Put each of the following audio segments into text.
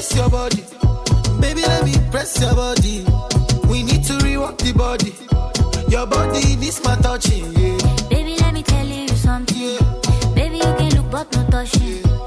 press your body. Baby, let me press your body. We need to rework the body. Your body needs my touching. Yeah. Baby, let me tell you something. Yeah. Baby, you can look but no touching. Yeah.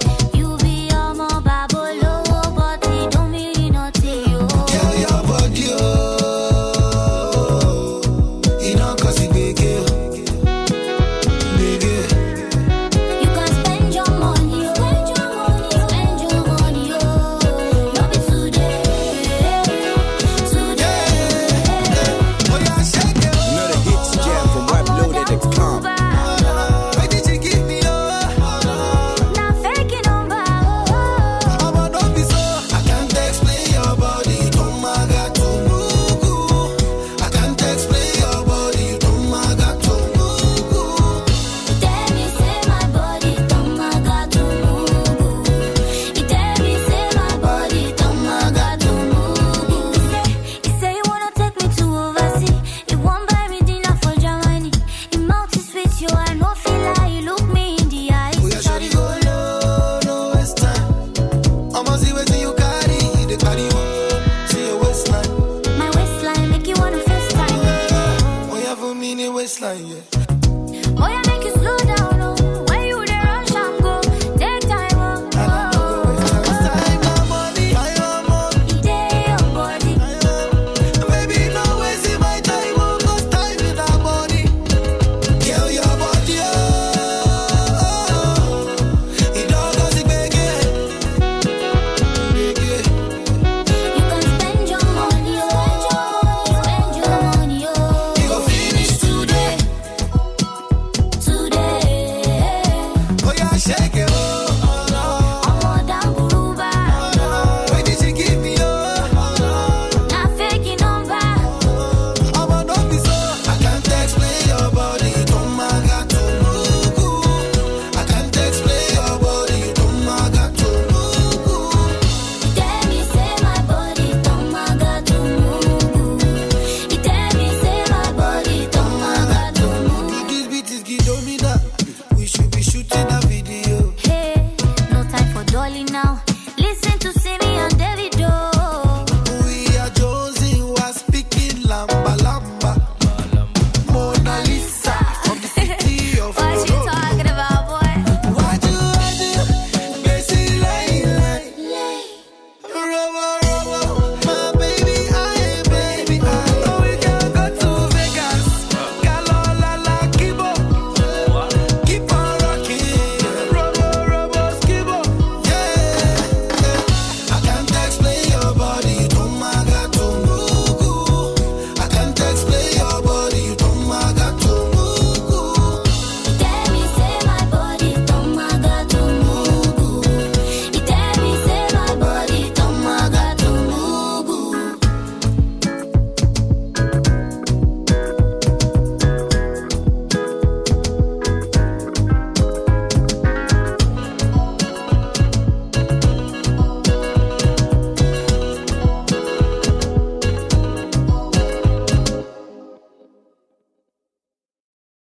feel like